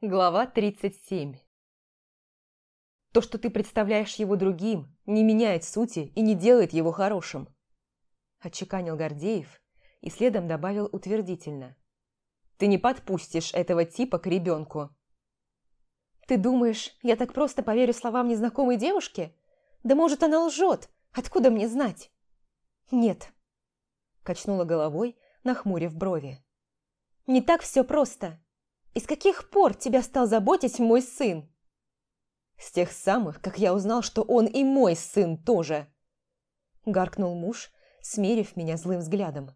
Глава 37 То, что ты представляешь его другим, не меняет сути и не делает его хорошим. Отчеканил Гордеев и следом добавил утвердительно. Ты не подпустишь этого типа к ребенку. Ты думаешь, я так просто поверю словам незнакомой девушки? Да может, она лжет. Откуда мне знать? Нет. Качнула головой, нахмурив брови. Не так все просто. И с каких пор тебя стал заботить мой сын?» «С тех самых, как я узнал, что он и мой сын тоже!» Гаркнул муж, смерив меня злым взглядом.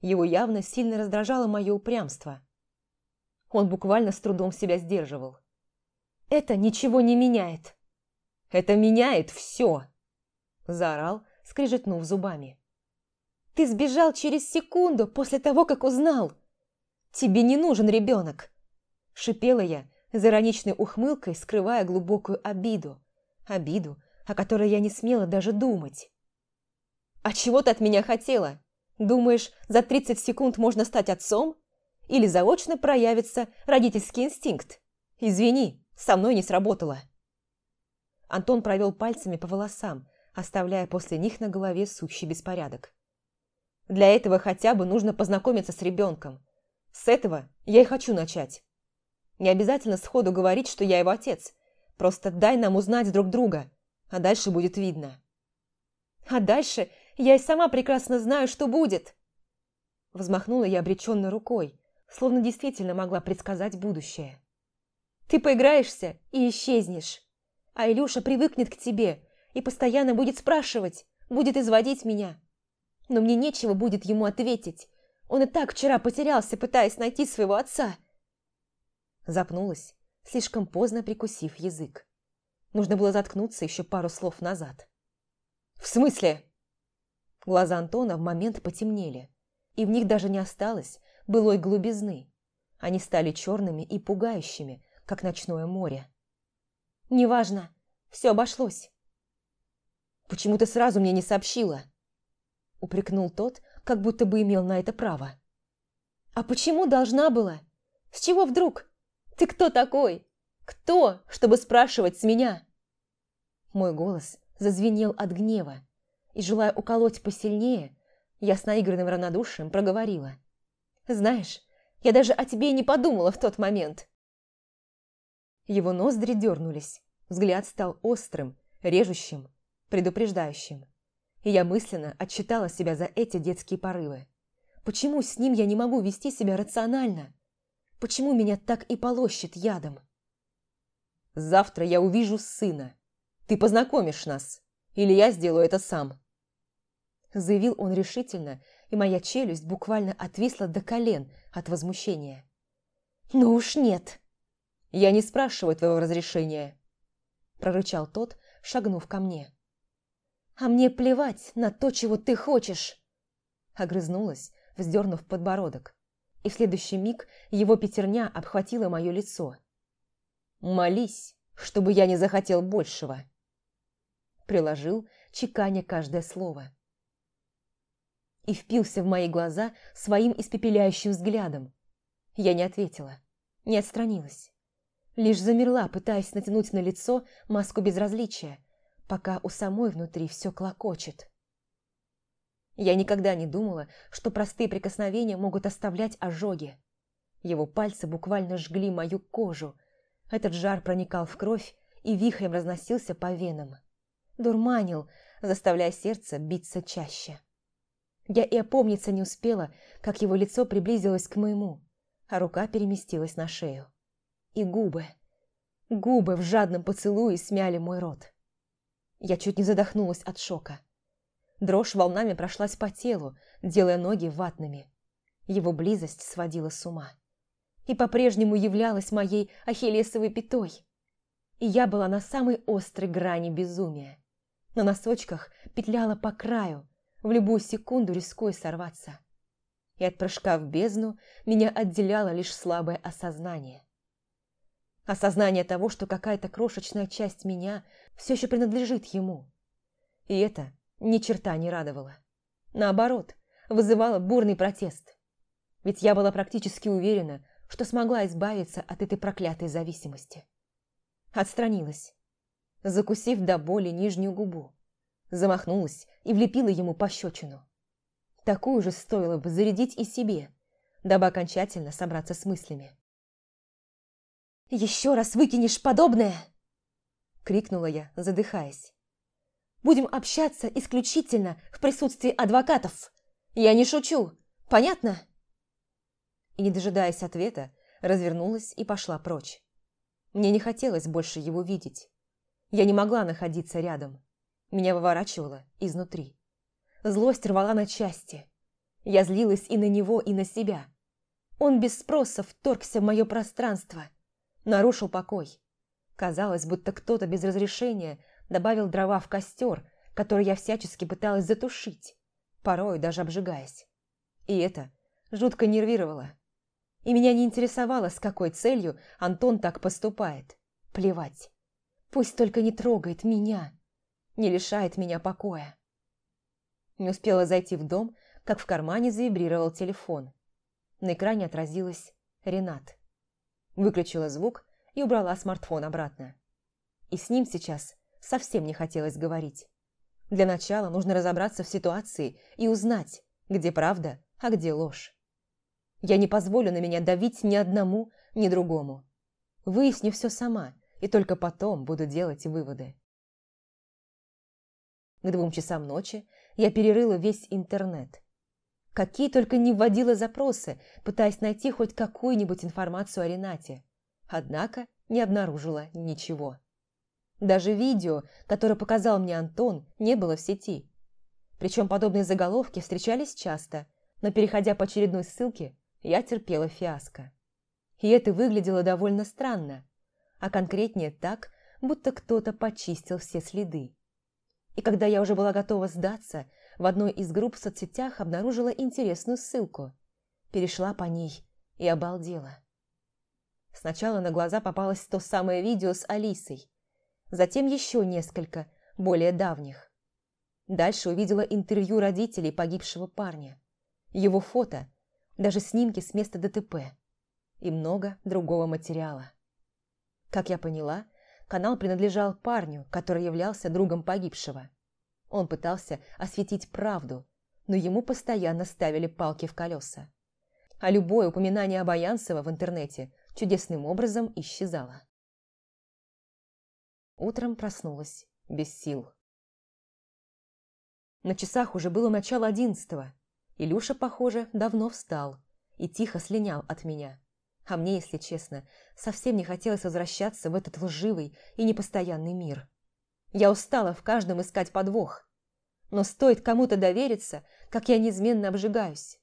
Его явно сильно раздражало мое упрямство. Он буквально с трудом себя сдерживал. «Это ничего не меняет!» «Это меняет все!» Заорал, скрижетнув зубами. «Ты сбежал через секунду после того, как узнал! Тебе не нужен ребенок!» Шипела я, за ироничной ухмылкой скрывая глубокую обиду. Обиду, о которой я не смела даже думать. «А чего ты от меня хотела? Думаешь, за 30 секунд можно стать отцом? Или заочно проявится родительский инстинкт? Извини, со мной не сработало». Антон провел пальцами по волосам, оставляя после них на голове сущий беспорядок. «Для этого хотя бы нужно познакомиться с ребенком. С этого я и хочу начать. Не обязательно сходу говорить, что я его отец. Просто дай нам узнать друг друга, а дальше будет видно. А дальше я и сама прекрасно знаю, что будет. Взмахнула я обреченно рукой, словно действительно могла предсказать будущее. Ты поиграешься и исчезнешь. А Илюша привыкнет к тебе и постоянно будет спрашивать, будет изводить меня. Но мне нечего будет ему ответить. Он и так вчера потерялся, пытаясь найти своего отца. Запнулась, слишком поздно прикусив язык. Нужно было заткнуться еще пару слов назад. «В смысле?» Глаза Антона в момент потемнели, и в них даже не осталось былой глубизны. Они стали черными и пугающими, как ночное море. «Неважно, все обошлось». «Почему ты сразу мне не сообщила?» упрекнул тот, как будто бы имел на это право. «А почему должна была? С чего вдруг? Ты кто такой? Кто, чтобы спрашивать с меня?» Мой голос зазвенел от гнева, и, желая уколоть посильнее, я с наигранным равнодушием проговорила. «Знаешь, я даже о тебе и не подумала в тот момент». Его ноздри дернулись, взгляд стал острым, режущим, предупреждающим. И я мысленно отчитала себя за эти детские порывы. Почему с ним я не могу вести себя рационально? Почему меня так и полощет ядом? Завтра я увижу сына. Ты познакомишь нас. Или я сделаю это сам. Заявил он решительно, и моя челюсть буквально отвисла до колен от возмущения. «Ну уж нет!» «Я не спрашиваю твоего разрешения», – прорычал тот, шагнув ко мне. «А мне плевать на то, чего ты хочешь!» Огрызнулась, вздернув подбородок и в следующий миг его пятерня обхватила мое лицо. «Молись, чтобы я не захотел большего!» Приложил, чеканя каждое слово. И впился в мои глаза своим испепеляющим взглядом. Я не ответила, не отстранилась. Лишь замерла, пытаясь натянуть на лицо маску безразличия, пока у самой внутри все клокочет. Я никогда не думала, что простые прикосновения могут оставлять ожоги. Его пальцы буквально жгли мою кожу. Этот жар проникал в кровь и вихрем разносился по венам. Дурманил, заставляя сердце биться чаще. Я и опомниться не успела, как его лицо приблизилось к моему, а рука переместилась на шею. И губы. Губы в жадном поцелуе смяли мой рот. Я чуть не задохнулась от шока. Дрожь волнами прошлась по телу, делая ноги ватными. Его близость сводила с ума. И по-прежнему являлась моей ахиллесовой пятой. И я была на самой острой грани безумия. На носочках петляла по краю, в любую секунду рискуя сорваться. И от прыжка в бездну меня отделяло лишь слабое осознание. Осознание того, что какая-то крошечная часть меня все еще принадлежит ему. И это ни черта не радовало. Наоборот, вызывало бурный протест. Ведь я была практически уверена, что смогла избавиться от этой проклятой зависимости. Отстранилась, закусив до боли нижнюю губу. Замахнулась и влепила ему пощечину. Такую же стоило бы зарядить и себе, дабы окончательно собраться с мыслями. «Еще раз выкинешь подобное!» – крикнула я, задыхаясь. «Будем общаться исключительно в присутствии адвокатов. Я не шучу, понятно?» И, не дожидаясь ответа, развернулась и пошла прочь. Мне не хотелось больше его видеть. Я не могла находиться рядом. Меня выворачивало изнутри. Злость рвала на части. Я злилась и на него, и на себя. Он без спроса вторгся в мое пространство, нарушил покой. Казалось, будто кто-то без разрешения добавил дрова в костер, который я всячески пыталась затушить, порой даже обжигаясь. И это жутко нервировало. И меня не интересовало, с какой целью Антон так поступает. Плевать. Пусть только не трогает меня, не лишает меня покоя. Не успела зайти в дом, как в кармане завибрировал телефон. На экране отразилось «Ренат». Выключила звук и убрала смартфон обратно. И с ним сейчас совсем не хотелось говорить. Для начала нужно разобраться в ситуации и узнать, где правда, а где ложь. Я не позволю на меня давить ни одному, ни другому. Выясню все сама, и только потом буду делать выводы. К двум часам ночи я перерыла весь интернет. Какие только не вводила запросы, пытаясь найти хоть какую-нибудь информацию о Ренате. Однако не обнаружила ничего. Даже видео, которое показал мне Антон, не было в сети. Причем подобные заголовки встречались часто, но переходя по очередной ссылке, я терпела фиаско. И это выглядело довольно странно, а конкретнее так, будто кто-то почистил все следы. И когда я уже была готова сдаться, в одной из групп в соцсетях обнаружила интересную ссылку. Перешла по ней и обалдела. Сначала на глаза попалось то самое видео с Алисой, затем еще несколько, более давних. Дальше увидела интервью родителей погибшего парня, его фото даже снимки с места ДТП и много другого материала. Как я поняла, канал принадлежал парню, который являлся другом погибшего. Он пытался осветить правду, но ему постоянно ставили палки в колеса. А любое упоминание об Аянцево в интернете чудесным образом исчезало. Утром проснулась без сил. На часах уже было начало одиннадцатого, Илюша, похоже, давно встал и тихо слинял от меня. А мне, если честно, совсем не хотелось возвращаться в этот лживый и непостоянный мир. Я устала в каждом искать подвох. Но стоит кому-то довериться, как я неизменно обжигаюсь.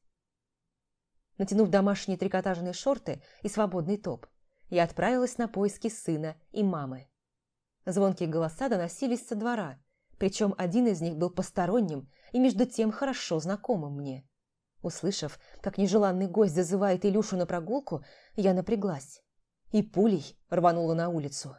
Натянув домашние трикотажные шорты и свободный топ, я отправилась на поиски сына и мамы. Звонкие голоса доносились со двора, причем один из них был посторонним и между тем хорошо знакомым мне. Услышав, как нежеланный гость зазывает Илюшу на прогулку, я напряглась и пулей рванула на улицу.